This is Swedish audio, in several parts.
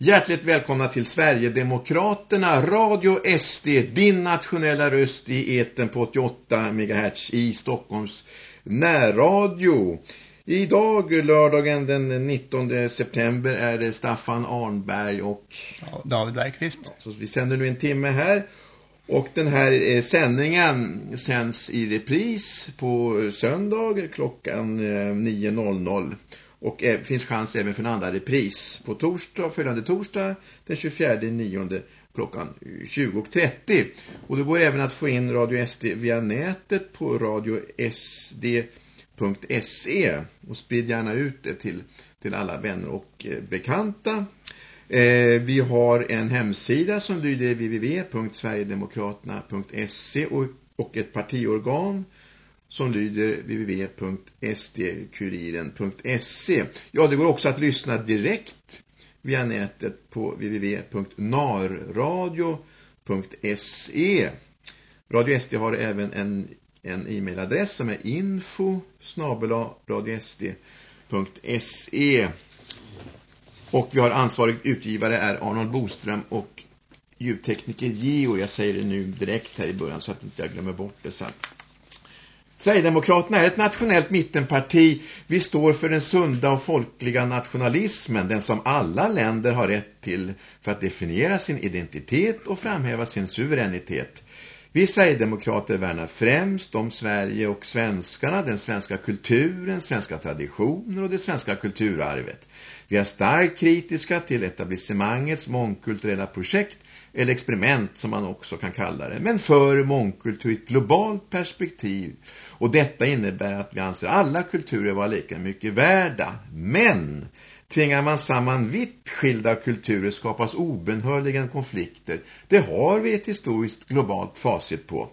Hjärtligt välkomna till Sverigedemokraterna, Radio SD, din nationella röst i eten på 88 MHz i Stockholms närradio. Idag, lördagen den 19 september, är det Staffan Arnberg och ja, David Bergqvist. Så vi sänder nu en timme här. Och den här eh, sändningen sänds i repris på söndag klockan 9.00. Och det finns chans även för en andra repris på torsdag, följande torsdag den 24 9 klockan 20.30. Och det går även att få in Radio SD via nätet på radiosd.se och sprid gärna ut det till, till alla vänner och eh, bekanta. Eh, vi har en hemsida som lyder www.sverigedemokraterna.se och, och ett partiorgan som lyder www.sdkuriren.se. Ja, det går också att lyssna direkt via nätet på www.narradio.se. Radio SD har även en, en e-mailadress som är info radiosd.se och vi har ansvarig utgivare är Arnold Boström och ljudtekniker Geo. Jag säger det nu direkt här i början så att inte jag glömmer bort det sen. Sverigedemokraterna är ett nationellt mittenparti. Vi står för den sunda och folkliga nationalismen, den som alla länder har rätt till för att definiera sin identitet och framhäva sin suveränitet. Vi Sverigedemokrater värnar främst om Sverige och svenskarna, den svenska kulturen, svenska traditioner och det svenska kulturarvet. Vi är starkt kritiska till etablissemangets mångkulturella projekt eller experiment som man också kan kalla det, men för mångkultur i ett globalt perspektiv. Och detta innebär att vi anser alla kulturer vara lika mycket värda. Men tvingar man samman vitt skilda kulturer skapas obenhörligen konflikter. Det har vi ett historiskt globalt facit på.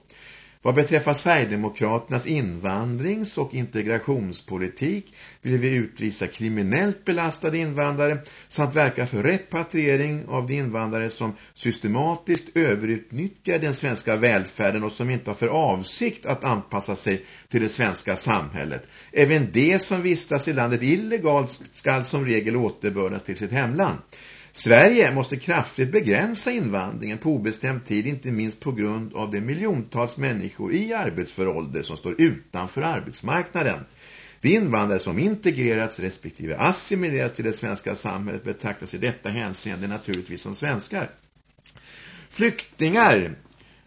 Vad beträffar Sverigedemokraternas invandrings- och integrationspolitik vill vi utvisa kriminellt belastade invandrare samt verka för repatriering av de invandrare som systematiskt överutnyttjar den svenska välfärden och som inte har för avsikt att anpassa sig till det svenska samhället. Även de som vistas i landet illegalt skall som regel återbördas till sitt hemland. Sverige måste kraftigt begränsa invandringen på obestämd tid, inte minst på grund av de miljontals människor i arbetsför ålder som står utanför arbetsmarknaden. De invandrare som integrerats respektive assimilerats till det svenska samhället betraktas i detta hänseende naturligtvis som svenskar. Flyktingar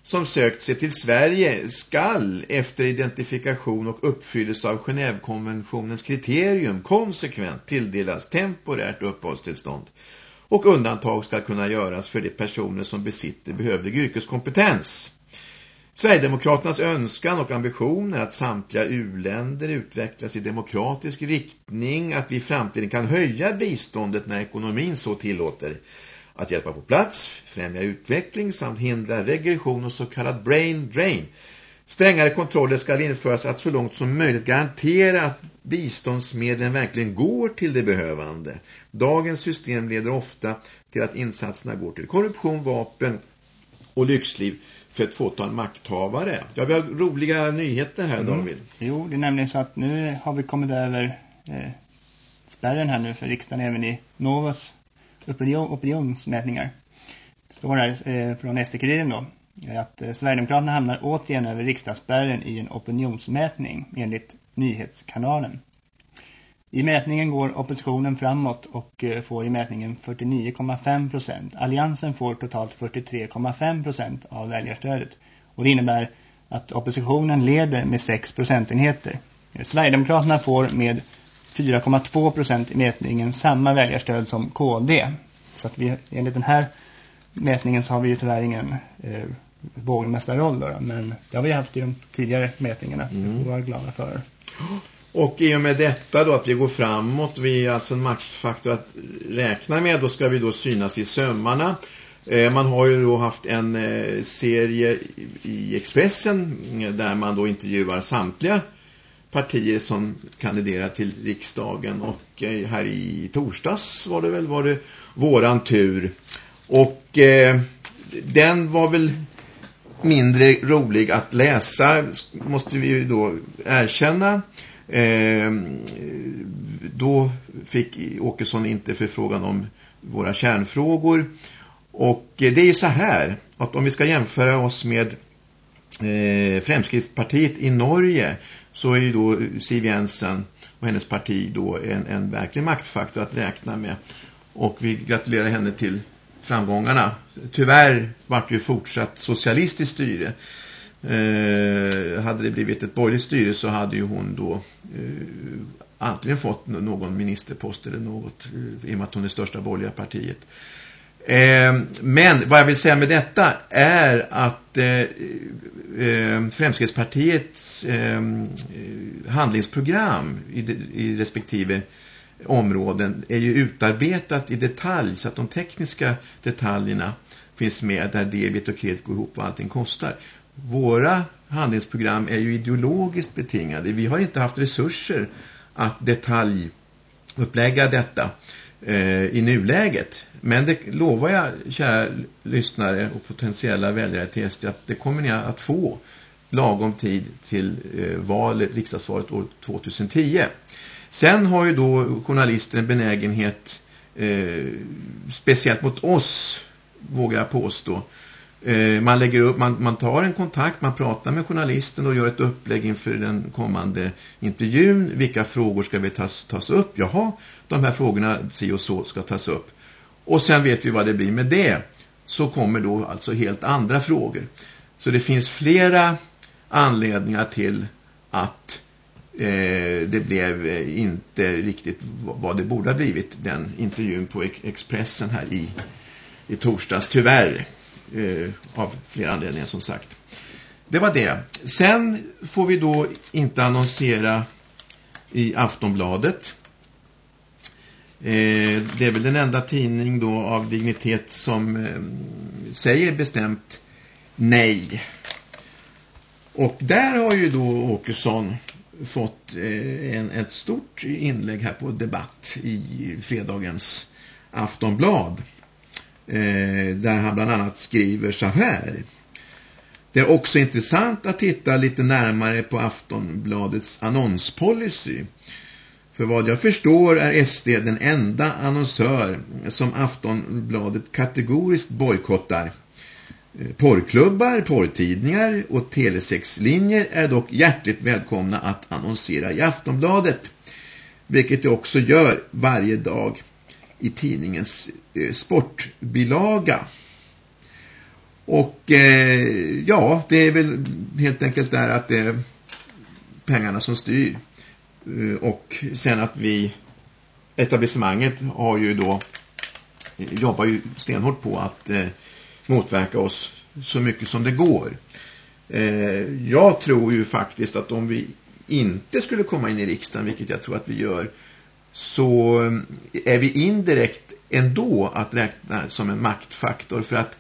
som sökt sig till Sverige skall efter identifikation och uppfyllelse av Genèvekonventionens kriterium konsekvent tilldelas temporärt uppehållstillstånd och undantag ska kunna göras för de personer som besitter behövlig yrkeskompetens. Sverigedemokraternas önskan och ambition är att samtliga uländer utvecklas i demokratisk riktning, att vi i framtiden kan höja biståndet när ekonomin så tillåter. Att hjälpa på plats, främja utveckling samt hindra regression och så kallad brain drain Strängare kontroller ska införas att så långt som möjligt garantera att biståndsmedlen verkligen går till det behövande. Dagens system leder ofta till att insatserna går till korruption, vapen och lyxliv för ett fåtal makthavare. Ja, vi har roliga nyheter här, mm. David. Jo, det är nämligen så att nu har vi kommit över eh, spärren här nu för riksdagen även i Novas opinion, opinionsmätningar. Det står här eh, från SD-kuriren då att eh, Sverigedemokraterna hamnar återigen över riksdagsspärren i en opinionsmätning enligt nyhetskanalen. I mätningen går oppositionen framåt och eh, får i mätningen 49,5 procent. Alliansen får totalt 43,5 procent av väljarstödet. Och det innebär att oppositionen leder med 6 procentenheter. Eh, Sverigedemokraterna får med 4,2 procent i mätningen samma väljarstöd som KD. Så att vi, enligt den här mätningen så har vi ju tyvärr ingen eh, vågmästarroll då, men det har vi haft i de tidigare mätningarna så mm. vi får vara glada för. Och i och med detta då att vi går framåt, vi är alltså en maktfaktor att räkna med, då ska vi då synas i sömmarna. Eh, man har ju då haft en eh, serie i Expressen där man då intervjuar samtliga partier som kandiderar till riksdagen och eh, här i torsdags var det väl var det våran tur. Och eh, den var väl mindre rolig att läsa måste vi ju då erkänna. Eh, då fick Åkesson inte förfrågan om våra kärnfrågor. Och eh, det är ju så här att om vi ska jämföra oss med eh, Fremskrittspartiet i Norge så är ju då Siv Jensen och hennes parti då en, en verklig maktfaktor att räkna med. Och vi gratulerar henne till framgångarna. Tyvärr vart ju fortsatt socialistiskt styre. Eh, hade det blivit ett borgerligt styre så hade ju hon då eh, antingen fått någon ministerpost eller något eh, i och med att hon är största borgerliga partiet. Eh, men vad jag vill säga med detta är att eh, eh, Fremskrittspartiets eh, eh handlingsprogram i, i respektive områden är ju utarbetat i detalj så att de tekniska detaljerna finns med där debit och kredit går ihop och allting kostar. Våra handlingsprogram är ju ideologiskt betingade. Vi har inte haft resurser att detaljupplägga detta eh, i nuläget. Men det lovar jag, kära lyssnare och potentiella väljare till SD, att det kommer ni att få lagom tid till eh, valet, riksdagsvalet år 2010. Sen har ju då journalister en benägenhet, eh, speciellt mot oss, vågar jag påstå, Eh, man lägger upp, man, man tar en kontakt, man pratar med journalisten och gör ett upplägg inför den kommande intervjun. Vilka frågor ska vi tas, tas upp? Jaha, de här frågorna si och så ska tas upp. Och sen vet vi vad det blir med det. Så kommer då alltså helt andra frågor. Så det finns flera anledningar till att Eh, det blev eh, inte riktigt vad det borde ha blivit den intervjun på Expressen här i, i torsdags, tyvärr eh, av flera anledningar som sagt. Det var det. Sen får vi då inte annonsera i Aftonbladet. Det är väl den enda tidning då av dignitet som säger bestämt nej. Och där har ju då Åkesson fått eh, en, ett stort inlägg här på debatt i fredagens Aftonblad. Eh, där han bland annat skriver så här. Det är också intressant att titta lite närmare på Aftonbladets annonspolicy. För vad jag förstår är SD den enda annonsör som Aftonbladet kategoriskt bojkottar. Eh, porrklubbar, porrtidningar och telesexlinjer är dock hjärtligt välkomna att annonsera i Aftonbladet. Vilket jag också gör varje dag i tidningens eh, sportbilaga. Och eh, ja, det är väl helt enkelt där att det är pengarna som styr. Eh, och sen att vi, etablissemanget har ju då, eh, jobbar ju stenhårt på att eh, motverka oss så mycket som det går. Eh, jag tror ju faktiskt att om vi inte skulle komma in i riksdagen, vilket jag tror att vi gör, så eh, är vi indirekt ändå att räkna som en maktfaktor för att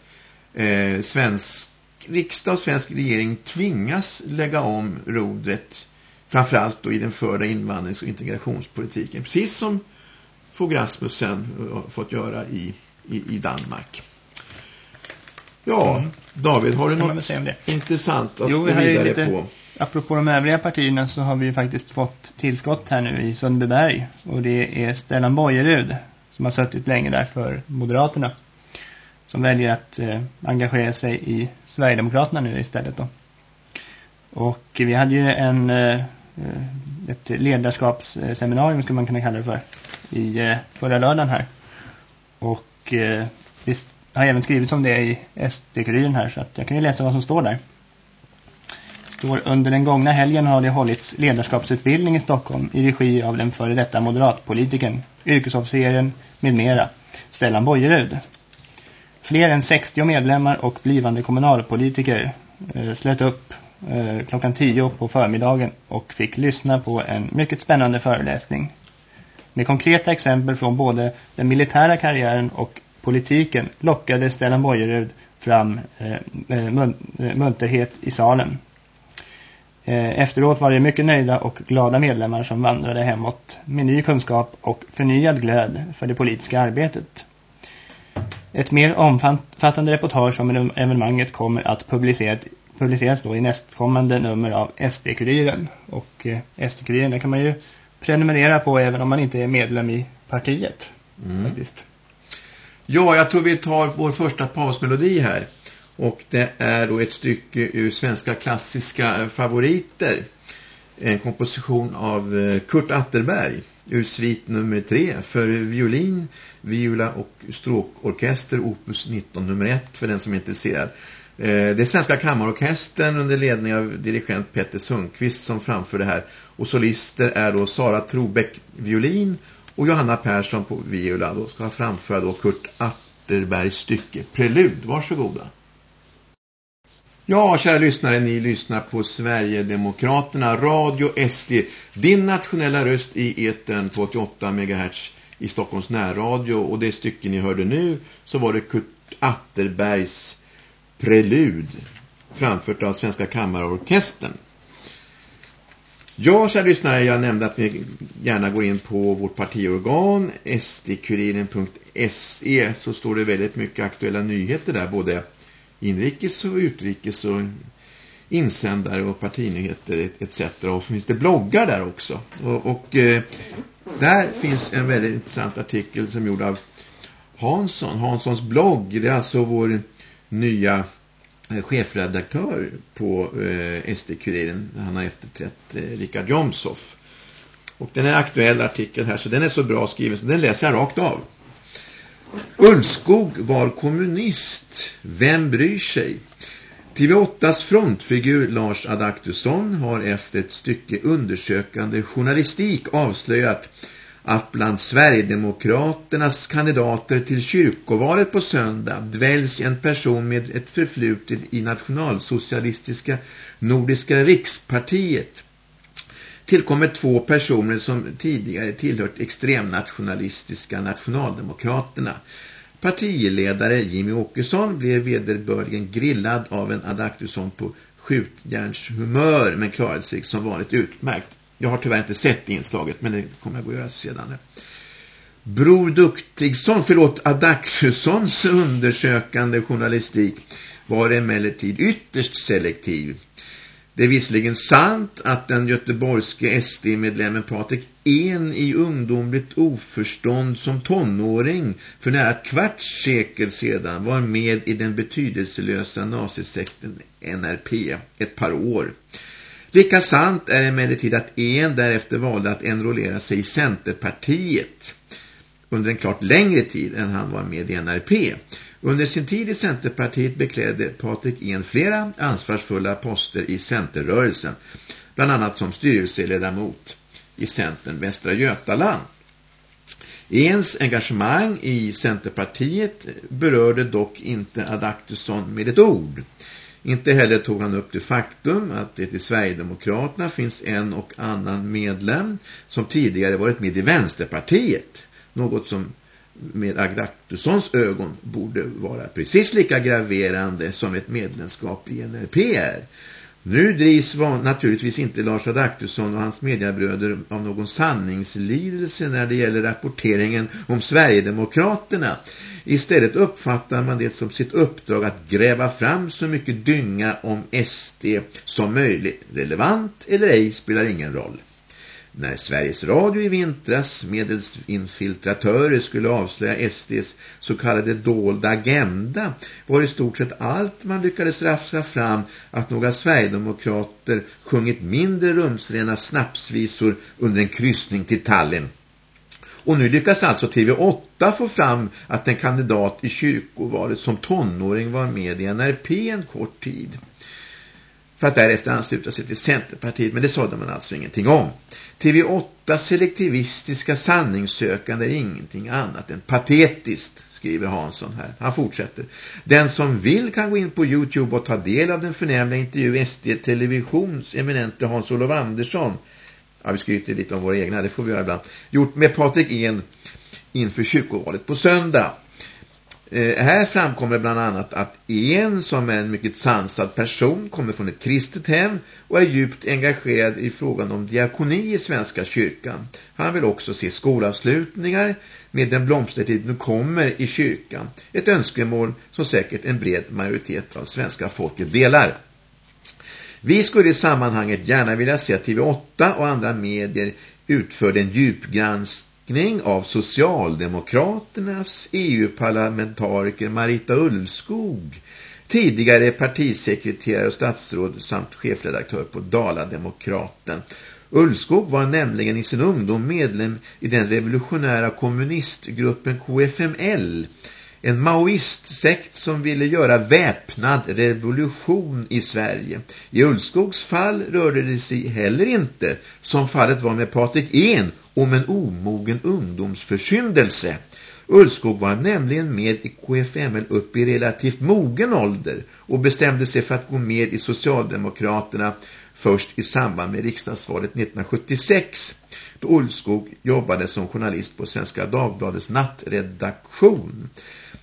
eh, svensk riksdag och svensk regering tvingas lägga om rodret framförallt då i den förda invandrings- och integrationspolitiken precis som Fogh Rasmussen har fått göra i, i, i Danmark. Ja, mm. David, har du något intressant att jo, gå vidare lite, på? Apropå de övriga partierna så har vi faktiskt fått tillskott här nu i Sundbyberg. Och det är Stellan Bojerud som har suttit länge där för Moderaterna. Som väljer att eh, engagera sig i Sverigedemokraterna nu istället då. Och vi hade ju en, eh, ett ledarskapsseminarium skulle man kunna kalla det för. I eh, förra lördagen här. Och eh, vi har även skrivit om det i SD-kuriren här så att jag kan ju läsa vad som står där står under den gångna helgen har det hållits ledarskapsutbildning i Stockholm i regi av den före detta moderatpolitiken, yrkesofficeren med mera, Stellan Bojerud. Fler än 60 medlemmar och blivande kommunalpolitiker eh, slöt upp eh, klockan 10 på förmiddagen och fick lyssna på en mycket spännande föreläsning. Med konkreta exempel från både den militära karriären och politiken lockade Stellan Bojerud fram eh, eh eh, munterhet i salen. Eh, efteråt var det mycket nöjda och glada medlemmar som vandrade hemåt med ny kunskap och förnyad glöd för det politiska arbetet. Ett mer omfattande reportage om evenemanget kommer att publiceras, publiceras då i nästkommande nummer av SD-kuriren. Och eh, SD-kuriren kan man ju prenumerera på även om man inte är medlem i partiet. Mm. Faktiskt. Ja, jag tror vi tar vår första pausmelodi här. Och det är då ett stycke ur svenska klassiska eh, favoriter. En komposition av eh, Kurt Atterberg ur svit nummer tre för violin, viola och stråkorkester opus 19 nummer 1 för den som är intresserad. Eh, det är Svenska kammarorkestern under ledning av dirigent Petter Sundqvist som framför det här. Och solister är då Sara Trobeck violin och Johanna Persson på viola. Då ska framföra då Kurt Atterbergs stycke Prelud. Varsågoda. Ja, kära lyssnare, ni lyssnar på Sverigedemokraterna, Radio SD, din nationella röst i eten på 88 MHz i Stockholms närradio. Och det stycke ni hörde nu så var det Kurt Atterbergs Prelud, framfört av Svenska kammarorkestern. Ja, kära lyssnare, jag nämnde att ni gärna går in på vårt partiorgan sdkuriren.se så står det väldigt mycket aktuella nyheter där, både inrikes och utrikes och insändare och partinyheter etc. Och så finns det bloggar där också. Och, och eh, där finns en väldigt intressant artikel som är gjord av Hansson. Hanssons blogg, det är alltså vår nya Eh, chefredaktör på eh, SD-kuriren. Han har efterträtt eh, Richard Jomsoff. Och den är aktuell artikel här så den är så bra skriven så den läser jag rakt av. Ulfskog var kommunist. Vem bryr sig? TV8s frontfigur Lars Adaktusson har efter ett stycke undersökande journalistik avslöjat att bland Sverigedemokraternas kandidater till kyrkovalet på söndag dväljs en person med ett förflutet i nationalsocialistiska Nordiska rikspartiet tillkommer två personer som tidigare tillhört extremnationalistiska nationaldemokraterna. Partiledare Jimmy Åkesson blev vederbörligen grillad av en Adaktusson på skjutjärnshumör men klarade sig som vanligt utmärkt. Jag har tyvärr inte sett inslaget men det kommer jag att göra sedan. Bror Duktigsson, förlåt Adaktussons undersökande journalistik var emellertid ytterst selektiv. Det är visserligen sant att den göteborgske SD-medlemmen Patrik En i ungdomligt oförstånd som tonåring för nära ett kvarts sekel sedan var med i den betydelselösa nazisekten NRP ett par år. Lika sant är emellertid att En därefter valde att enrollera sig i Centerpartiet under en klart längre tid än han var med i NRP. Under sin tid i Centerpartiet beklädde Patrik En flera ansvarsfulla poster i Centerrörelsen, bland annat som styrelseledamot i Centern Västra Götaland. Ens engagemang i Centerpartiet berörde dock inte Adaktusson med ett ord. Inte heller tog han upp det faktum att det i Sverigedemokraterna finns en och annan medlem som tidigare varit med i Vänsterpartiet. Något som med Agdaktussons ögon borde vara precis lika graverande som ett medlemskap i NRPR. Nu drivs naturligtvis inte Lars Adaktusson och hans mediebröder av någon sanningslidelse när det gäller rapporteringen om Sverigedemokraterna. Istället uppfattar man det som sitt uppdrag att gräva fram så mycket dynga om SD som möjligt. Relevant eller ej spelar ingen roll. När Sveriges Radio i vintras medels infiltratörer skulle avslöja SDs så kallade dolda agenda var i stort sett allt man lyckades rafsa fram att några Sverigedemokrater sjungit mindre rumsrena snapsvisor under en kryssning till Tallinn. Och nu lyckas alltså TV8 få fram att en kandidat i kyrkovalet som tonåring var med i NRP en kort tid för att därefter ansluta sig till Centerpartiet, men det sade man alltså ingenting om. TV8 selektivistiska sanningssökande är ingenting annat än patetiskt, skriver Hansson här. Han fortsätter. Den som vill kan gå in på Youtube och ta del av den förnämliga intervju SD Televisions eminente Hans-Olof Andersson. Ja, vi skryter lite om våra egna, det får vi göra ibland. Gjort med Patrik En inför kyrkovalet på söndag. Eh, här framkommer bland annat att en som är en mycket sansad person kommer från ett kristet hem och är djupt engagerad i frågan om diakoni i Svenska kyrkan. Han vill också se skolavslutningar med den blomstertid nu kommer i kyrkan. Ett önskemål som säkert en bred majoritet av svenska folket delar. Vi skulle i sammanhanget gärna vilja se att TV8 och andra medier utförde en djupgranskning av Socialdemokraternas EU-parlamentariker Marita Ulfskog, tidigare partisekreterare och statsråd samt chefredaktör på Dala-demokraten. Ulfskog var nämligen i sin ungdom medlem i den revolutionära kommunistgruppen KFML- en maoistsekt som ville göra väpnad revolution i Sverige. I Ullskogs fall rörde det sig heller inte, som fallet var med Patrik En, om en omogen ungdomsförsyndelse. Ullskog var nämligen med i KFML upp i relativt mogen ålder och bestämde sig för att gå med i Socialdemokraterna först i samband med riksdagsvalet 1976 då Ullskog jobbade som journalist på Svenska Dagbladets nattredaktion.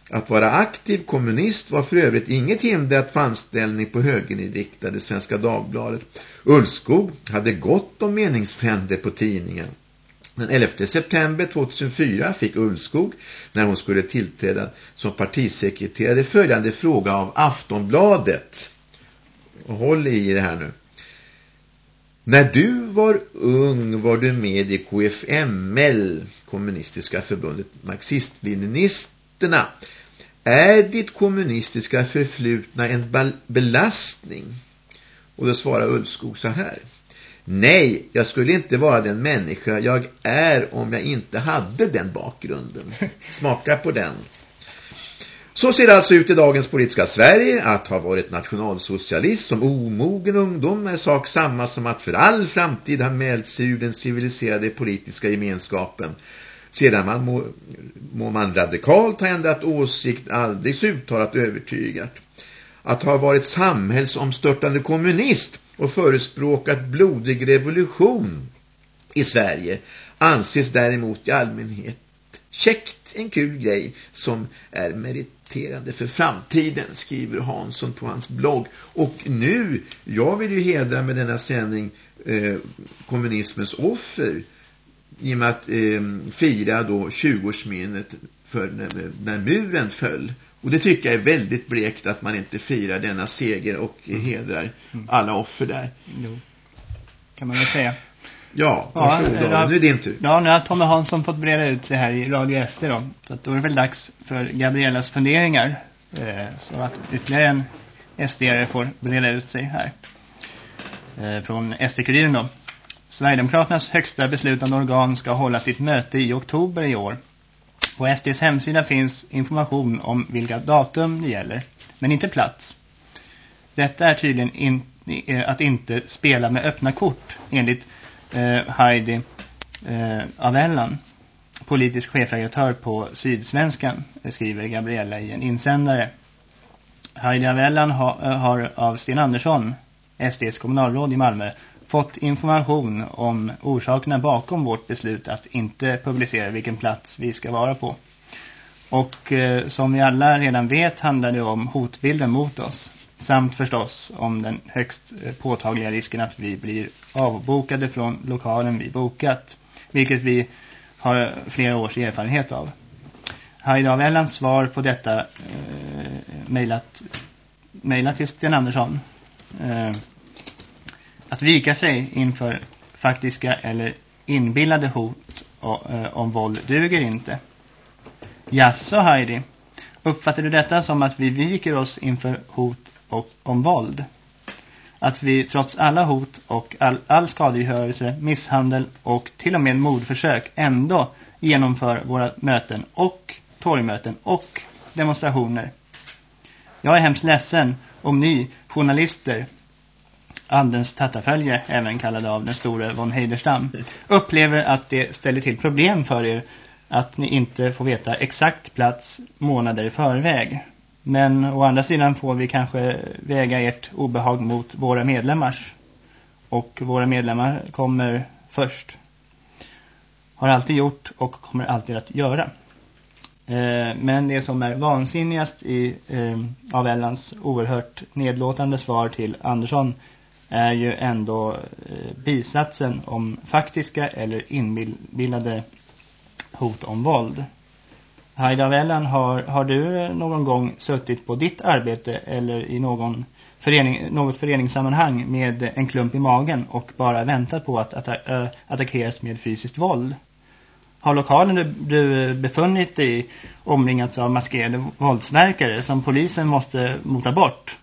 Att vara aktiv kommunist var för övrigt inget hinder att få anställning på högerinriktade Svenska Dagbladet. Ullskog hade gott om meningsfränder på tidningen. Den 11 september 2004 fick Ullskog, när hon skulle tillträda som partisekreterare, följande fråga av Aftonbladet. Håll i det här nu. När du var ung var du med i KFML, kommunistiska förbundet marxist-leninisterna. Är ditt kommunistiska förflutna en belastning? Och då svarar Ullskog så här. Nej, jag skulle inte vara den människa jag är om jag inte hade den bakgrunden. Smaka på den. Så ser det alltså ut i dagens politiska Sverige att ha varit nationalsocialist som omogen ungdom är sak samma som att för all framtid ha mält sig ur den civiliserade politiska gemenskapen. Sedan man må, må man radikalt ha ändrat åsikt, aldrig så uttalat övertygat. Att ha varit samhällsomstörtande kommunist och förespråkat blodig revolution i Sverige anses däremot i allmänhet käckt en kul grej som är meriterande för framtiden, skriver Hansson på hans blogg. Och nu, jag vill ju hedra med denna sändning eh, kommunismens offer i och med att eh, fira då 20-årsminnet för när, när muren föll. Och det tycker jag är väldigt blekt att man inte firar denna seger och mm. hedrar mm. alla offer där. Jo, kan man väl säga. Ja, varsågod ja, då. Nu är din tur. Ja, nu har Tommy Hansson fått breda ut sig här i Radio SD då. Så att då är det väl dags för Gabriellas funderingar. Eh, så att ytterligare en SD-are får breda ut sig här. Eh, från SD-kuriren då. Sverigedemokraternas högsta beslutande organ ska hålla sitt möte i oktober i år. På SDs hemsida finns information om vilka datum det gäller, men inte plats. Detta är tydligen in, att inte spela med öppna kort enligt eh, Heidi eh, Avellan, politisk chefredaktör på Sydsvenskan, eh, skriver Gabriella i en insändare. Heidi Avellan ha, eh, har av Sten Andersson, SDs kommunalråd i Malmö, fått information om orsakerna bakom vårt beslut att inte publicera vilken plats vi ska vara på. Och eh, som vi alla redan vet handlar det om hotbilden mot oss. Samt förstås om den högst eh, påtagliga risken att vi blir avbokade från lokalen vi bokat. Vilket vi har flera års erfarenhet av. Heidi av Ellans svar på detta eh, mejlat, mejlat till Sten Andersson. Eh, att vika sig inför faktiska eller inbillade hot och, eh, om våld duger inte. Jaså Heidi, uppfattar du detta som att vi viker oss inför hot och om våld? Att vi trots alla hot och all, all skadegörelse, misshandel och till och med mordförsök ändå genomför våra möten och torgmöten och demonstrationer. Jag är hemskt ledsen om ni journalister Andens tattarfölje, även kallade av den store von Heiderstam, upplever att det ställer till problem för er att ni inte får veta exakt plats månader i förväg. Men å andra sidan får vi kanske väga ert obehag mot våra medlemmars. Och våra medlemmar kommer först. Har alltid gjort och kommer alltid att göra. Eh, men det som är vansinnigast i eh, av Ellans oerhört nedlåtande svar till Andersson är ju ändå eh, bisatsen om faktiska eller inbillade hot om våld. Haida Wellan, har, har du någon gång suttit på ditt arbete eller i någon förening, något föreningssammanhang med en klump i magen och bara väntat på att atta attackeras med fysiskt våld? har lokalen du, du befunnit dig i omringats av maskerade våldsverkare som polisen måste mota bort?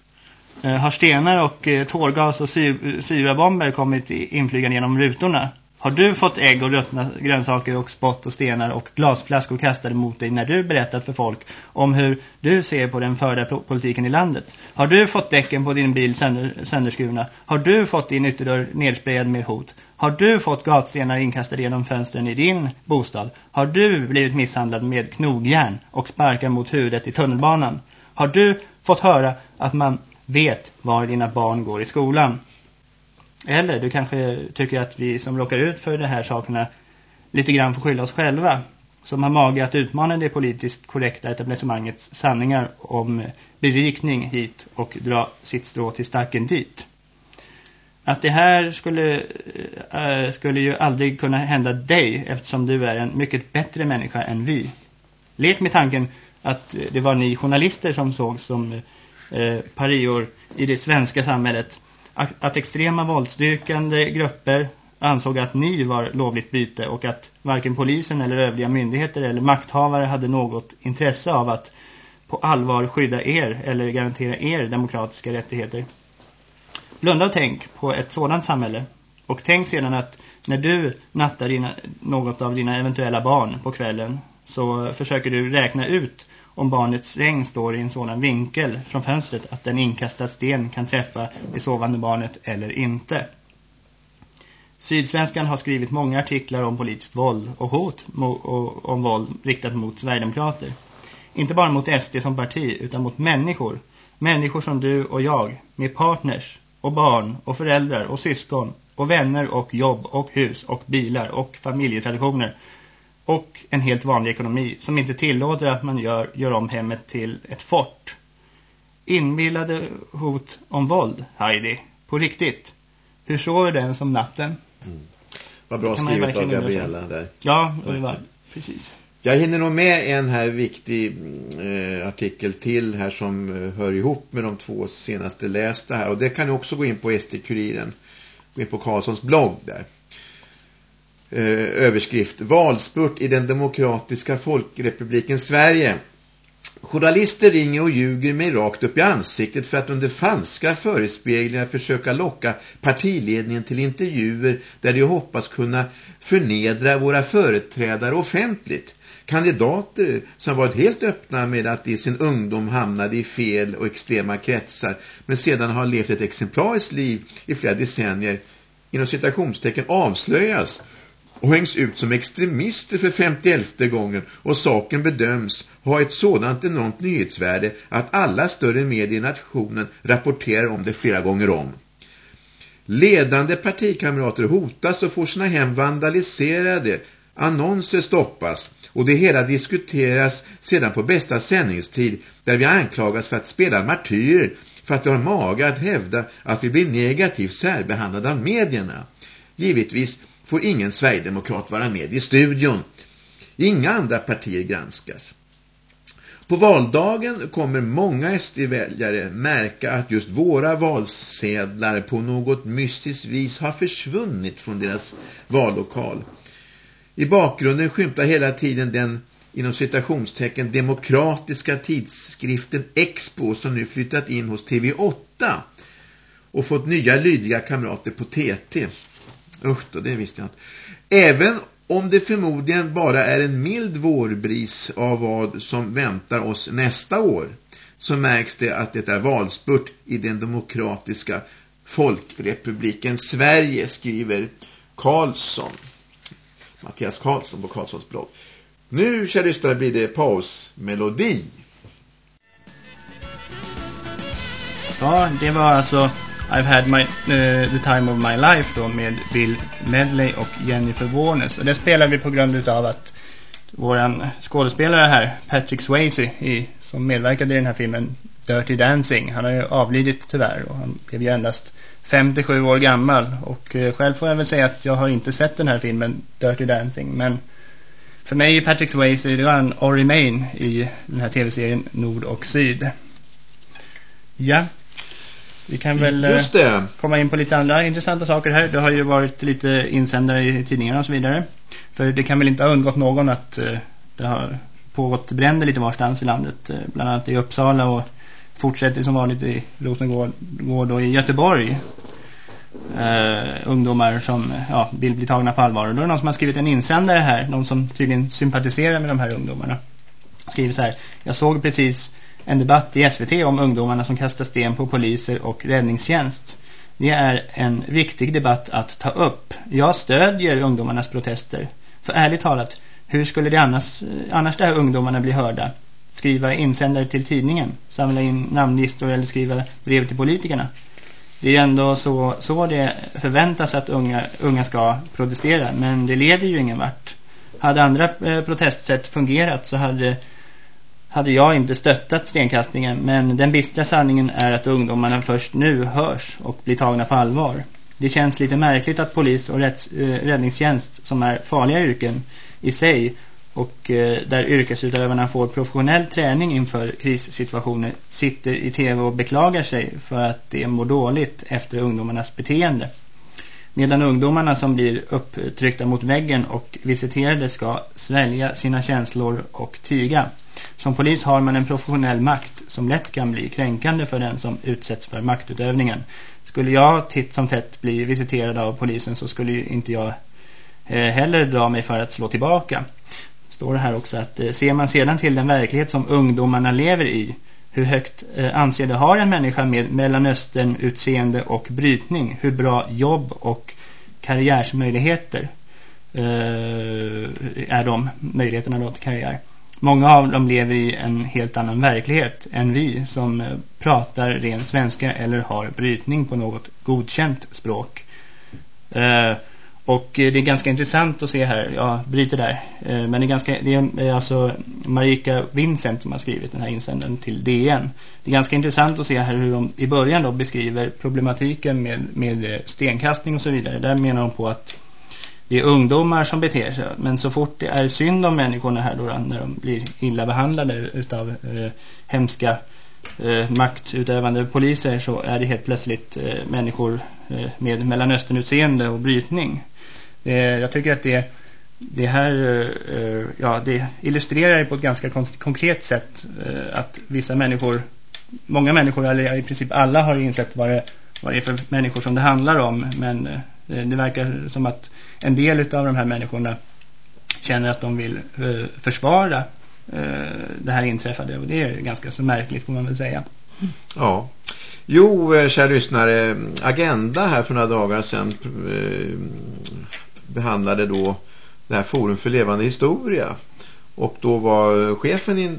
Eh, har stenar och eh, tårgas och sy syrabomber kommit inflygande genom rutorna? Har du fått ägg och ruttna grönsaker och spott och stenar och glasflaskor kastade mot dig när du berättat för folk om hur du ser på den förda politiken i landet? Har du fått däcken på din bil sönder, sönderskurna? Har du fått din ytterdörr nedsprejad med hot? Har du fått gatstenar inkastade genom fönstren i din bostad? Har du blivit misshandlad med knogjärn och sparkar mot huvudet i tunnelbanan? Har du fått höra att man vet var dina barn går i skolan? Eller du kanske tycker att vi som råkar ut för de här sakerna lite grann får skylla oss själva. Som har mage att utmana det politiskt korrekta etablissemangets sanningar om berikning hit och dra sitt strå till stacken dit. Att det här skulle, äh, skulle ju aldrig kunna hända dig eftersom du är en mycket bättre människa än vi. Lek med tanken att det var ni journalister som såg som äh, parior i det svenska samhället att extrema våldsdyrkande grupper ansåg att ni var lovligt byte och att varken polisen eller övriga myndigheter eller makthavare hade något intresse av att på allvar skydda er eller garantera er demokratiska rättigheter. Blunda och tänk på ett sådant samhälle och tänk sedan att när du nattar dina, något av dina eventuella barn på kvällen så försöker du räkna ut om barnets säng står i en sådan vinkel från fönstret att en inkastad sten kan träffa det sovande barnet eller inte. Sydsvenskan har skrivit många artiklar om politiskt våld och hot om våld riktat mot Sverigedemokrater. Inte bara mot SD som parti utan mot människor. Människor som du och jag med partners och barn och föräldrar och syskon och vänner och jobb och hus och bilar och familjetraditioner och en helt vanlig ekonomi som inte tillåter att man gör, gör om hemmet till ett fort. Inbillade hot om våld, Heidi. På riktigt. Hur sover den som natten? Mm. Vad bra skrivet av Gabriella där. Ja, det var precis. Jag hinner nog med en här viktig eh, artikel till här som eh, hör ihop med de två senaste lästa här. Och det kan ni också gå in på SD-kuriren. Gå in på Karlssons blogg där Eh, överskrift Valspurt i den demokratiska folkrepubliken Sverige. Journalister ringer och ljuger mig rakt upp i ansiktet för att under falska förespeglingar försöka locka partiledningen till intervjuer där de hoppas kunna förnedra våra företrädare offentligt. Kandidater som varit helt öppna med att i sin ungdom hamnade i fel och extrema kretsar men sedan har levt ett exemplariskt liv i flera decennier inom citationstecken avslöjas och hängs ut som extremister för 51 gången och saken bedöms ha ett sådant enormt nyhetsvärde att alla större medier i nationen rapporterar om det flera gånger om. Ledande partikamrater hotas och får sina hem vandaliserade, annonser stoppas och det hela diskuteras sedan på bästa sändningstid där vi anklagas för att spela martyrer för att vi har mage att hävda att vi blir negativt särbehandlade av medierna. Givetvis får ingen Sverigedemokrat vara med i studion. Inga andra partier granskas. På valdagen kommer många SD-väljare märka att just våra valsedlar på något mystiskt vis har försvunnit från deras vallokal. I bakgrunden skymtar hela tiden den inom citationstecken demokratiska tidskriften Expo som nu flyttat in hos TV8 och fått nya lydiga kamrater på TT. Usch då, det visste jag inte. Även om det förmodligen bara är en mild vårbris av vad som väntar oss nästa år så märks det att det är valspurt i den demokratiska folkrepubliken Sverige skriver Karlsson. Mattias Karlsson på Karlssons blogg. Nu, kära lyssnare, blir det pausmelodi. Ja, det var alltså I've had my, uh, the time of my life då med Bill Medley och Jennifer Warnes. Och det spelar vi på grund av att våran skådespelare här, Patrick Swayze, i, som medverkade i den här filmen Dirty Dancing, han har ju avlidit tyvärr och han blev ju endast 57 år gammal. Och uh, själv får jag väl säga att jag har inte sett den här filmen Dirty Dancing, men för mig är Patrick Swayze, det var en Ori Main i den här tv-serien Nord och Syd. Ja. Vi kan väl Just det. komma in på lite andra intressanta saker här. Det har ju varit lite insändare i tidningarna och så vidare. För det kan väl inte ha undgått någon att det har pågått bränder lite varstans i landet. Bland annat i Uppsala och fortsätter som vanligt i Rosengård och i Göteborg. Uh, ungdomar som ja, vill bli tagna på allvar. Och då är det någon som har skrivit en insändare här. Någon som tydligen sympatiserar med de här ungdomarna. Skriver så här. Jag såg precis en debatt i SVT om ungdomarna som kastar sten på poliser och räddningstjänst. Det är en viktig debatt att ta upp. Jag stödjer ungdomarnas protester. För ärligt talat, hur skulle det annars, annars de här ungdomarna bli hörda? Skriva insändare till tidningen, samla in namnlistor eller skriva brev till politikerna. Det är ändå så, så det förväntas att unga, unga ska protestera, men det leder ju ingen vart. Hade andra eh, protestsätt fungerat så hade hade jag inte stöttat stenkastningen men den bistra sanningen är att ungdomarna först nu hörs och blir tagna på allvar. Det känns lite märkligt att polis och rätts, eh, räddningstjänst som är farliga yrken i sig och eh, där yrkesutövarna får professionell träning inför krissituationer sitter i tv och beklagar sig för att det mår dåligt efter ungdomarnas beteende. Medan ungdomarna som blir upptryckta mot väggen och visiterade ska svälja sina känslor och tyga. Som polis har man en professionell makt som lätt kan bli kränkande för den som utsätts för maktutövningen. Skulle jag titt som tätt bli visiterad av polisen så skulle ju inte jag eh, heller dra mig för att slå tillbaka. Står det här också att eh, ser man sedan till den verklighet som ungdomarna lever i hur högt eh, anser har en människa med Mellanöstern utseende och brytning? Hur bra jobb och karriärsmöjligheter eh, är de möjligheterna då till karriär? Många av dem lever i en helt annan verklighet än vi som eh, pratar ren svenska eller har brytning på något godkänt språk. Eh, och eh, det är ganska intressant att se här, jag bryter där, eh, men det är, ganska, det är alltså Marika Vincent som har skrivit den här insändaren till DN. Det är ganska intressant att se här hur de i början då beskriver problematiken med, med stenkastning och så vidare. Där menar de på att det är ungdomar som beter sig. Men så fort det är synd om människorna här då, när de blir illa behandlade utav eh, hemska eh, maktutövande poliser så är det helt plötsligt eh, människor eh, med Mellanösternutseende och brytning. Eh, jag tycker att det, det här eh, ja, det illustrerar på ett ganska kon konkret sätt eh, att vissa människor, många människor, eller i princip alla har insett vad det, vad det är för människor som det handlar om. Men eh, det verkar som att en del av de här människorna känner att de vill eh, försvara eh, det här inträffade och det är ganska så märkligt får man väl säga. Ja. Jo, eh, kära lyssnare, Agenda här för några dagar sedan eh, behandlade då det här Forum för levande historia. Och då var chefen in,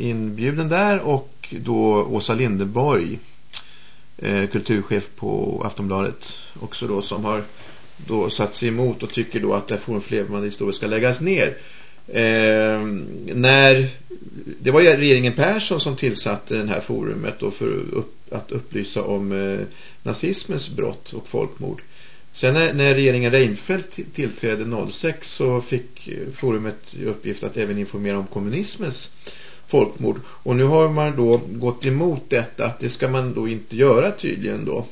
inbjuden där och då Åsa Lindeborg, eh, kulturchef på Aftonbladet också då som har då satt sig emot och tycker då att det Forum för levande historia ska läggas ner. Eh, när det var regeringen Persson som tillsatte det här forumet då för upp, att upplysa om eh, nazismens brott och folkmord. Sen när, när regeringen Reinfeldt tillträdde 06 så fick eh, forumet i uppgift att även informera om kommunismens folkmord. Och nu har man då gått emot detta att det ska man då inte göra tydligen då.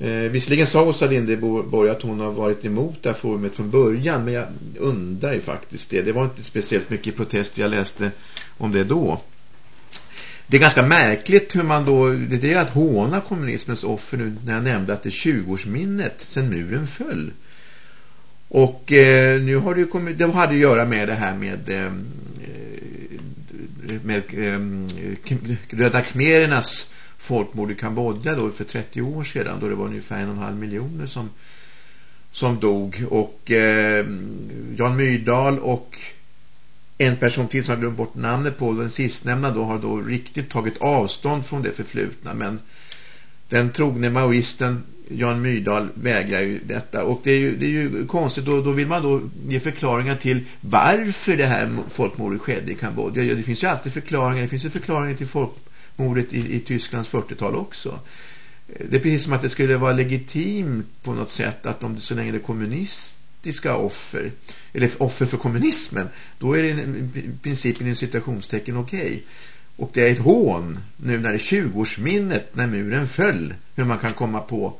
Eh, visserligen sa Åsa Lindeborg att hon har varit emot det här forumet från början men jag undrar ju faktiskt det. Det var inte speciellt mycket protest jag läste om det då. Det är ganska märkligt hur man då, det är att håna kommunismens offer nu när jag nämnde att det är 20-årsminnet sedan muren föll. Och eh, nu har det ju kommit, det hade att göra med det här med eh, med eh, Röda Khmerernas folkmord i Kambodja då för 30 år sedan då det var ungefär en och en halv miljoner som, som dog. Och eh, Jan Myrdal och en person till som jag glömt bort namnet på den sistnämnda då har då riktigt tagit avstånd från det förflutna. Men den trogne maoisten Jan Myrdal vägrar ju detta. Och det är ju, det är ju konstigt. Då, då vill man då ge förklaringar till varför det här folkmordet skedde i Kambodja. Ja, det finns ju alltid förklaringar, det finns ju förklaringar till folkmordet i, i Tysklands 40-tal också. Det är precis som att det skulle vara legitimt på något sätt att om det så länge det är kommunistiska offer eller offer för kommunismen då är det i princip en situationstecken okej. Okay. Och det är ett hån nu när det är 20-årsminnet när muren föll. Hur man kan komma på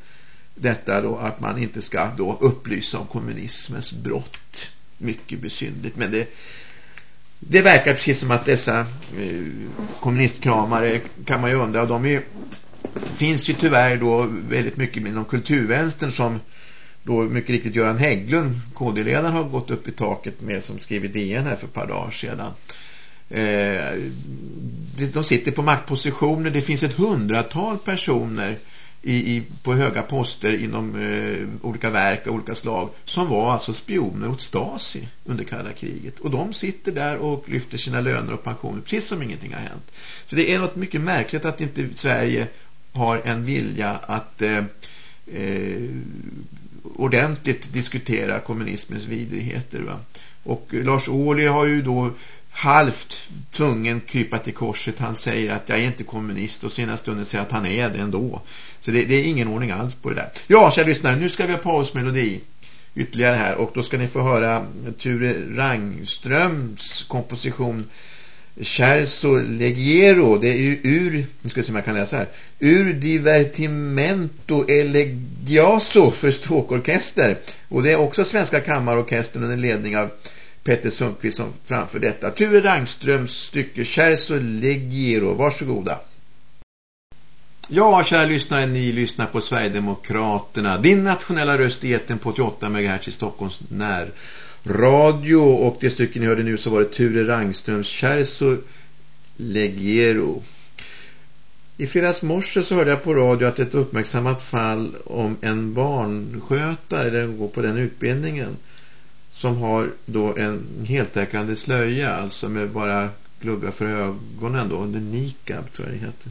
detta då att man inte ska då upplysa om kommunismens brott. Mycket besynligt. Men det, det verkar precis som att dessa eh, kommunistkramare kan man ju undra. Och de är, finns ju tyvärr då väldigt mycket inom kulturvänstern som då mycket riktigt Göran Hägglund, KD-ledaren, har gått upp i taket med som skrivit DN här för ett par dagar sedan. Eh, de sitter på maktpositioner. Det finns ett hundratal personer i, i, på höga poster inom eh, olika verk och olika slag som var alltså spioner åt Stasi under kalla kriget. Och de sitter där och lyfter sina löner och pensioner precis som ingenting har hänt. Så det är något mycket märkligt att inte Sverige har en vilja att eh, eh, ordentligt diskutera kommunismens vidrigheter. Va? Och Lars Ohly har ju då halvt tvungen krypa till korset. Han säger att jag är inte kommunist och senast stunden säger att han är det ändå. Så det, det, är ingen ordning alls på det där. Ja, kära lyssnare, nu ska vi ha pausmelodi ytterligare här och då ska ni få höra Ture Rangströms komposition Cherso Legiero, det är ju ur, nu ska jag se om jag kan läsa här, ur Divertimento Elegiaso för stråkorkester. Och det är också Svenska kammarorkestern under ledning av Petter Sundqvist som framför detta. Ture Rangströms stycke Cherso Legiero, varsågoda. Ja, kära lyssnare, ni lyssnar på Sverigedemokraterna. Din nationella röst i eten på 88 MHz i Stockholms när radio och det stycken ni hörde nu så var det Ture Rangströms Kärso Legiero. I fredags morse så hörde jag på radio att ett uppmärksammat fall om en barnskötare, eller går på den utbildningen, som har då en heltäckande slöja, alltså med bara gluggar för ögonen då, under nikab tror jag det heter.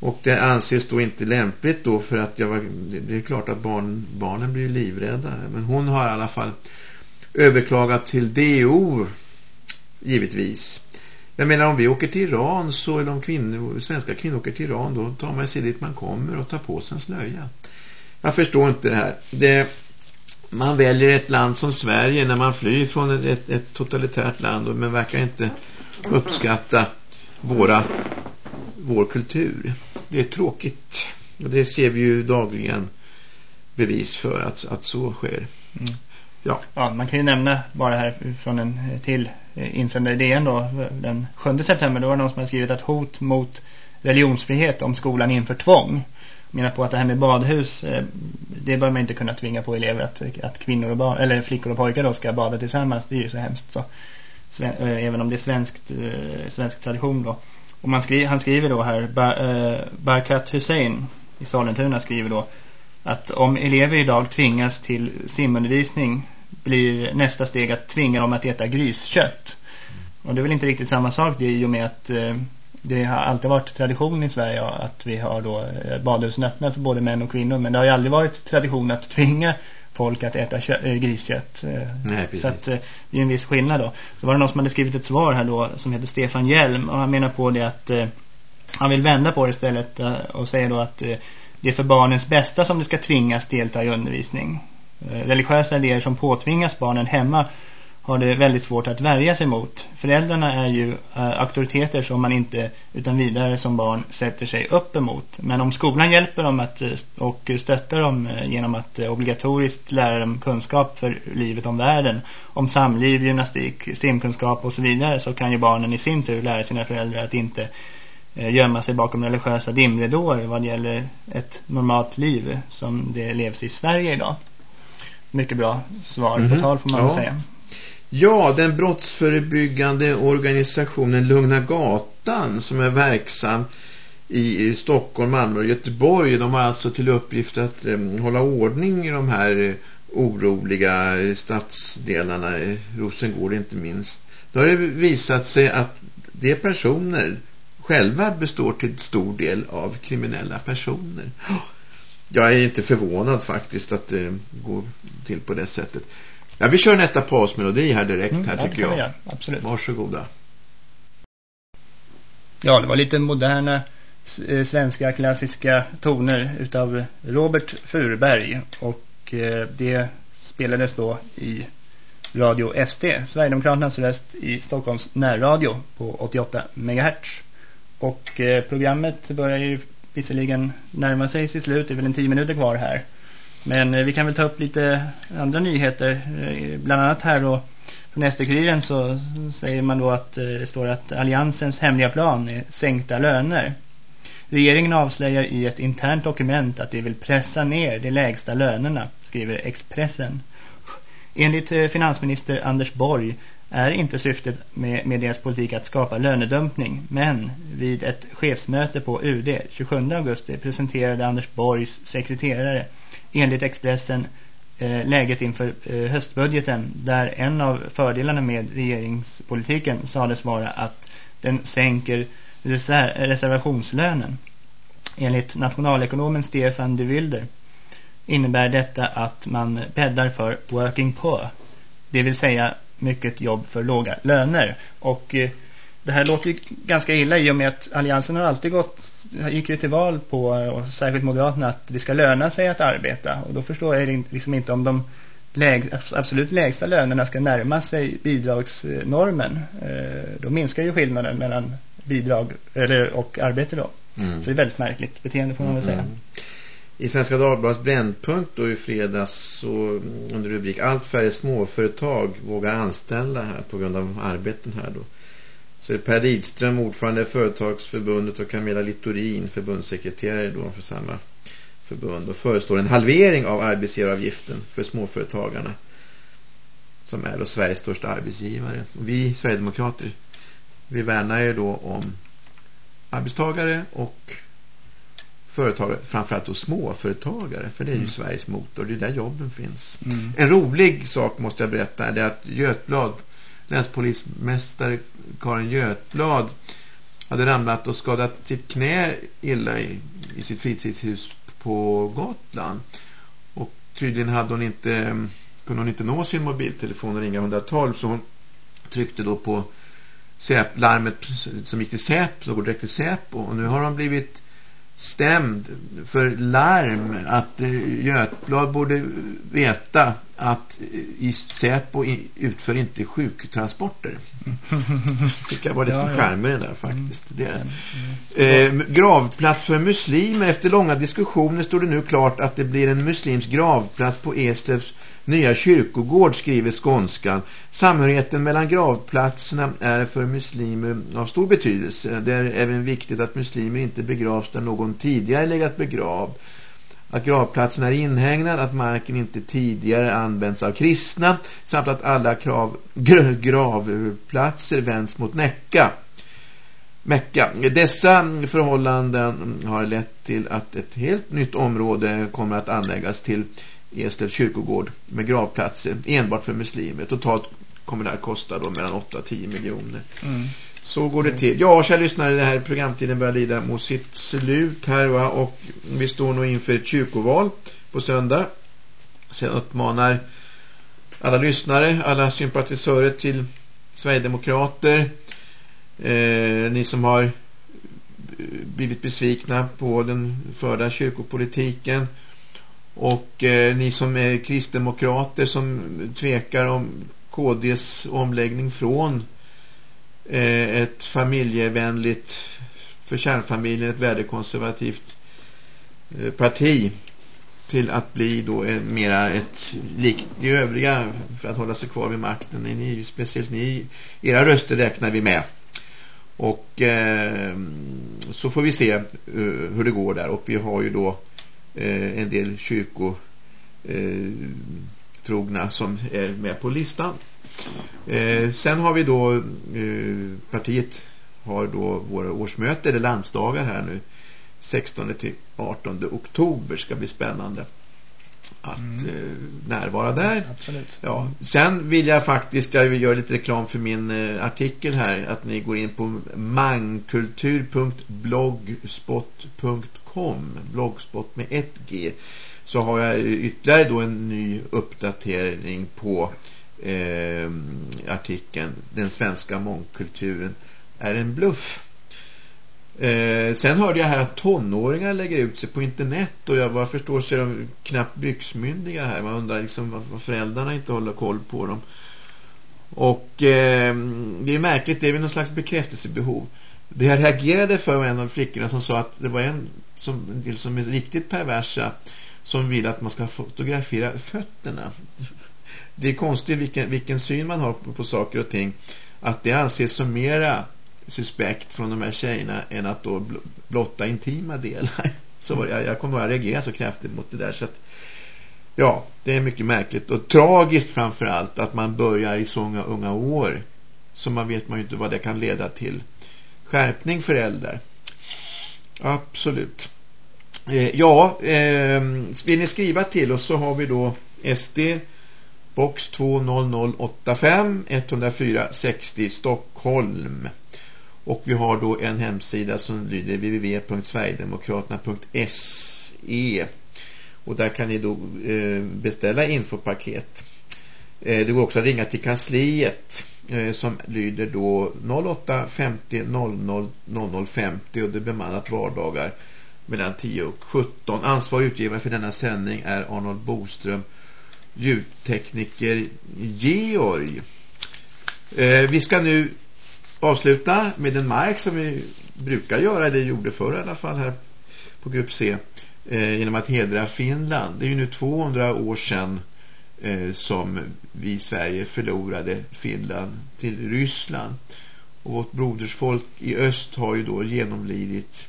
Och det anses då inte lämpligt då för att jag var, det är klart att barn, barnen blir livrädda. Men hon har i alla fall överklagat till DO givetvis. Jag menar om vi åker till Iran så är de kvinnor, svenska kvinnor åker till Iran då tar man sig dit man kommer och tar på sig en slöja. Jag förstår inte det här. Det, man väljer ett land som Sverige när man flyr från ett, ett, ett totalitärt land men verkar inte uppskatta våra, vår kultur. Det är tråkigt. Och det ser vi ju dagligen bevis för att, att så sker. Mm. Ja. ja, man kan ju nämna bara här från en till insändare DN då. Den 7 september då var det någon som hade skrivit att hot mot religionsfrihet om skolan inför tvång. Menar på att det här med badhus, eh, det bör man inte kunna tvinga på elever att, att kvinnor och barn, eller flickor och pojkar då ska bada tillsammans. Det är ju så hemskt så. Eh, även om det är svenskt, eh, svensk tradition då. Och man skriver, han skriver då här, Barkat eh, Hussein i Sollentuna skriver då att om elever idag tvingas till simundervisning blir nästa steg att tvinga dem att äta griskött. Och det är väl inte riktigt samma sak det i och med att eh, det har alltid varit tradition i Sverige att vi har då eh, badhusen öppna för både män och kvinnor. Men det har ju aldrig varit tradition att tvinga folk att äta kött, äh, griskött. Nej, precis. Så att det är en viss skillnad då. Så var det någon som hade skrivit ett svar här då som heter Stefan Hjelm och han menar på det att han vill vända på det istället och säger då att det är för barnens bästa som det ska tvingas delta i undervisning. Eh, religiösa idéer som påtvingas barnen hemma har det väldigt svårt att värja sig mot. Föräldrarna är ju äh, auktoriteter som man inte utan vidare som barn sätter sig upp emot. Men om skolan hjälper dem att, och stöttar dem genom att obligatoriskt lära dem kunskap för livet om världen, om samliv, gymnastik, simkunskap och så vidare så kan ju barnen i sin tur lära sina föräldrar att inte Eh, gömma sig bakom religiösa dimridåer vad gäller ett normalt liv som det levs i Sverige idag. Mycket bra svar mm -hmm. på tal får man ja. säga. Ja, den brottsförebyggande organisationen Lugna Gatan som är verksam i Stockholm, Malmö och Göteborg. De har alltså till uppgift att eh, hålla ordning i de här eh, oroliga eh, stadsdelarna, Rosengård inte minst. Då har det visat sig att det personer själva består till stor del av kriminella personer. Jag är inte förvånad faktiskt att eh, det går till på det sättet. Ja, vi kör nästa pausmelodi här direkt mm, här ja, tycker jag. Göra. Absolut. Varsågoda. Ja, det var lite moderna eh, svenska klassiska toner utav Robert Furberg och eh, det spelades då i Radio SD, Sverigedemokraternas röst i Stockholms närradio på 88 MHz. Och eh, programmet börjar ju visserligen närma sig sitt slut. Det är väl en tio minuter kvar här. Men eh, vi kan väl ta upp lite andra nyheter. Eh, bland annat här då från SD-kuriren så säger man då att eh, det står att alliansens hemliga plan är sänkta löner. Regeringen avslöjar i ett internt dokument att de vill pressa ner de lägsta lönerna, skriver Expressen. Enligt finansminister Anders Borg är inte syftet med, med deras politik att skapa lönedumpning. Men vid ett chefsmöte på UD 27 augusti presenterade Anders Borgs sekreterare enligt Expressen eh, läget inför eh, höstbudgeten där en av fördelarna med regeringspolitiken sades vara att den sänker reser reservationslönen. Enligt nationalekonomen Stefan de Wilder innebär detta att man bäddar för working poor. Det vill säga mycket jobb för låga löner. Och eh, det här låter ju ganska illa i och med att alliansen har alltid gått, gick ju till val på, och särskilt Moderaterna, att det ska löna sig att arbeta. Och då förstår jag liksom inte om de läg, absolut lägsta lönerna ska närma sig bidragsnormen. Eh, då minskar ju skillnaden mellan bidrag eller, och arbete då. Mm. Så det är väldigt märkligt beteende får man väl säga. Mm. I Svenska Dagbladets brännpunkt då i fredags så under rubrik Allt färre småföretag vågar anställa här på grund av arbeten här då. Så är det Per Lidström, ordförande i Företagsförbundet och Camilla Littorin, förbundssekreterare då för samma förbund och föreslår en halvering av arbetsgivaravgiften för småföretagarna som är då Sveriges största arbetsgivare. Och vi Sverigedemokrater vi värnar ju då om arbetstagare och företagare, framförallt då småföretagare, för det är ju mm. Sveriges motor, det är där jobben finns. Mm. En rolig sak måste jag berätta är att Götblad, länspolismästare Karin Götblad hade ramlat och skadat sitt knä illa i, i sitt fritidshus på Gotland. Och tydligen hade hon inte, kunde hon inte nå sin mobiltelefon och ringa 112 så hon tryckte då på larmet som gick till SÄP, så går direkt till SÄP och nu har hon blivit stämd för larm att Götblad borde veta att eh, Säpo utför inte sjuktransporter. tycker jag var lite ja, ja. där faktiskt. Det är. Mm. Eh, gravplats för muslimer. Efter långa diskussioner står det nu klart att det blir en muslims gravplats på Eslövs nya kyrkogård skriver Skånskan. Samhörigheten mellan gravplatserna är för muslimer av stor betydelse. Det är även viktigt att muslimer inte begravs där någon tidigare legat begravd. Att gravplatsen är inhägnad, att marken inte tidigare används av kristna samt att alla krav, gravplatser vänds mot Mecka. Mecka. Dessa förhållanden har lett till att ett helt nytt område kommer att anläggas till Eslövs kyrkogård med gravplatser enbart för muslimer. Totalt kommer det här kosta då mellan 8 och 10 miljoner. Mm. Så går det till. Ja, kära lyssnare, den här programtiden börjar lida mot sitt slut här va? Och vi står nog inför ett kyrkoval på söndag. Så jag uppmanar alla lyssnare, alla sympatisörer till Sverigedemokrater, eh, ni som har blivit besvikna på den förda kyrkopolitiken och eh, ni som är kristdemokrater som tvekar om KDs omläggning från Eh, ett familjevänligt för kärnfamiljen ett värdekonservativt eh, parti till att bli då mera ett likt de övriga för att hålla sig kvar vid makten. Ni, speciellt ni, era röster räknar vi med. Och eh, så får vi se uh, hur det går där. Och vi har ju då eh, en del kyrkotrogna eh, som är med på listan. Eh, sen har vi då eh, partiet har då våra årsmöte eller landsdagar här nu 16 till 18 oktober ska bli spännande att mm. eh, närvara där. Absolut. Ja. Sen vill jag faktiskt, jag vill göra lite reklam för min eh, artikel här, att ni går in på mangkultur.blogspot.com blogspot med ett G så har jag ytterligare då en ny uppdatering på eh, artikeln Den svenska mångkulturen är en bluff. Eh, sen hörde jag här att tonåringar lägger ut sig på internet och jag bara förstår så är de knappt byxmyndiga här. Man undrar liksom varför föräldrarna inte håller koll på dem. Och eh, det är märkligt, det är väl någon slags bekräftelsebehov. Det jag reagerade för var en av flickorna som sa att det var en som, en del som är riktigt perversa som vill att man ska fotografera fötterna. Det är konstigt vilken, vilken syn man har på, på saker och ting. Att det anses som mera suspekt från de här tjejerna än att då blotta intima delar. Så var jag, jag kommer att reagera så kraftigt mot det där så att ja, det är mycket märkligt och tragiskt framförallt att man börjar i så unga, unga år så man vet man ju inte vad det kan leda till. Skärpning föräldrar. Absolut. Eh, ja, eh, vill ni skriva till oss så har vi då SD box 20085 104 60 Stockholm. Och vi har då en hemsida som lyder www.sverigedemokraterna.se och där kan ni då eh, beställa infopaket. Eh, det går också att ringa till kansliet eh, som lyder då 08 50 00 00 50 och det är bemannat vardagar mellan 10 och 17. Ansvarig utgivare för denna sändning är Arnold Boström, ljudtekniker Georg. Eh, vi ska nu avsluta med en mark som vi brukar göra, eller gjorde förr i alla fall här på grupp C eh, genom att hedra Finland. Det är ju nu 200 år sedan eh, som vi i Sverige förlorade Finland till Ryssland. Och vårt brodersfolk i öst har ju då genomlidit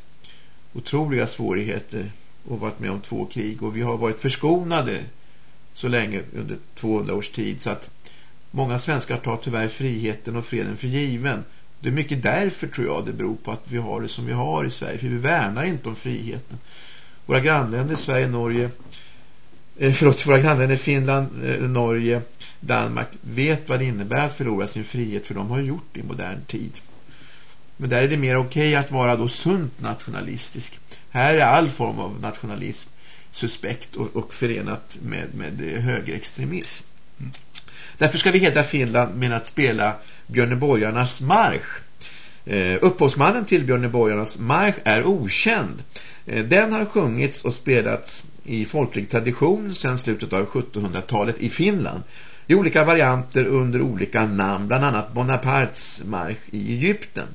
otroliga svårigheter och varit med om två krig. Och vi har varit förskonade så länge under 200 års tid så att många svenskar tar tyvärr friheten och freden för given. Det är mycket därför tror jag det beror på att vi har det som vi har i Sverige. För vi värnar inte om friheten. Våra grannländer, Sverige, Norge, eh, förlåt, våra grannländer Finland, eh, Norge, Danmark vet vad det innebär att förlora sin frihet för de har gjort det i modern tid. Men där är det mer okej okay att vara då sunt nationalistisk. Här är all form av nationalism suspekt och, och förenat med, med högerextremism. Mm. Därför ska vi hedra Finland med att spela Björneborgarnas marsch. Eh, upphovsmannen till Björneborgarnas marsch är okänd. Eh, den har sjungits och spelats i folklig tradition sedan slutet av 1700-talet i Finland i olika varianter under olika namn, bland annat Bonapartes marsch i Egypten.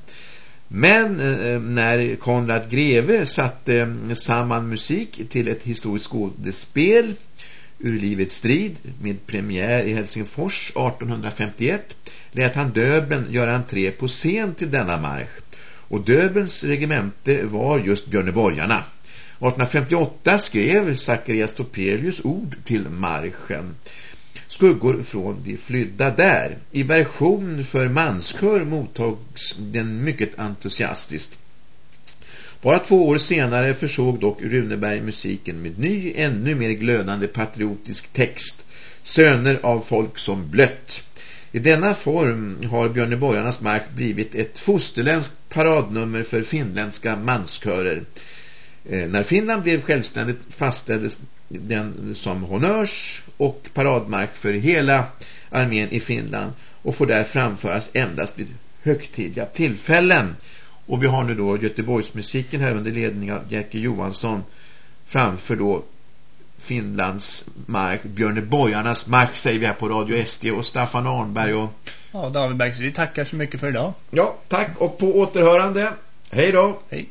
Men eh, eh, när Konrad Greve satte eh, samman musik till ett historiskt skådespel ur livets strid med premiär i Helsingfors 1851 lät han Döben göra entré på scen till denna marsch. Och Döbens regemente var just Björneborgarna. 1858 skrev Zacharias Topelius ord till marschen. Skuggor från de flydda där. I version för manskör mottogs den mycket entusiastiskt. Bara två år senare försåg dock Runeberg musiken med ny, ännu mer glödande patriotisk text. Söner av folk som blött. I denna form har Björneborgarnas mark blivit ett fosterländskt paradnummer för finländska manskörer. Eh, när Finland blev självständigt fastställdes den som honörs och paradmark för hela armén i Finland och får där framföras endast vid högtidliga tillfällen. Och vi har nu då Göteborgsmusiken här under ledning av Jerker Johansson framför då Finlands mark, Björneborgarnas mark säger vi här på Radio SD och Staffan Arnberg och... Ja, David Bergs, vi tackar så mycket för idag. Ja, tack och på återhörande. Hej då! Hej!